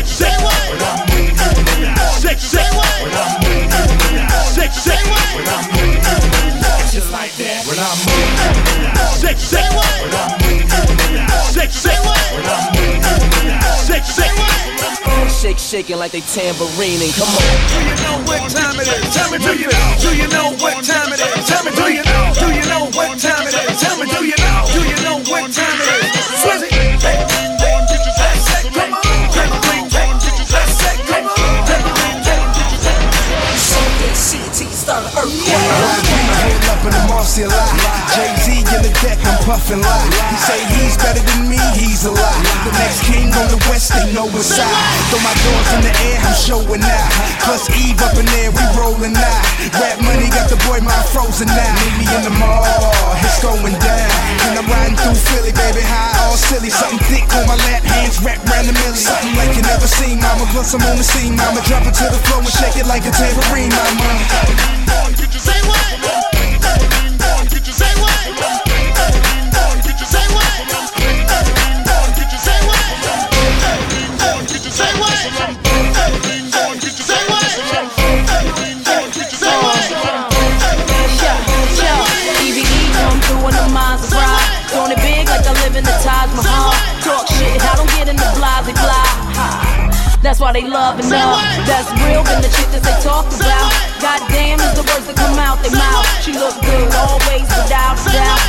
Shake, shake. When I move, you. Shake, shake. When I move, you. Shake, shake. When I move, you. Just like that. When I move, you. Shake, shake. When I move, you. Shake, shake. When I move, you move. Shake, shake. Shake, shaking like they tambourining. Come on. Do you know what time it is? Tell me, do you know? Do you know what time it is? Tell me, up Marcy lie. Jay Z in the deck, I'm puffin' lie. He say he's better than me, he's a lie. The next king on the west, they know what's side. Throw my doors in the air, I'm showing out. Plus Eve up in there, we rollin' out. Rap money got the boy mind frozen now. Meet me in the mall, it's going down. And I'm riding through Philly, baby, high all silly. Something thick on my lap, hands wrapped round the millie. Something like you never seen, mama. Plus I'm on the scene, mama. Drop it to the floor and shake it like a tambourine, mama. That's they love and. That's real than the shit that they talk about. Goddamn is the words that come out their mouth. She look good always without doubt.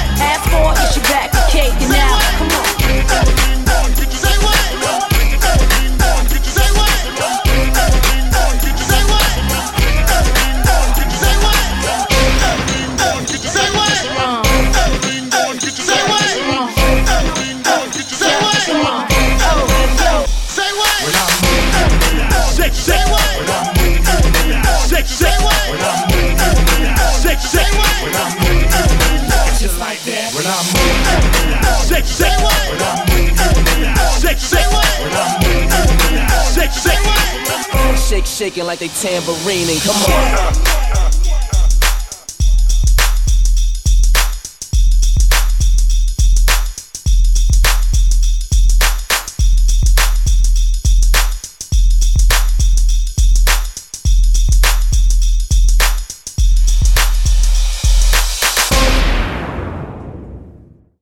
Shake, shaking like they tambourining. Come on.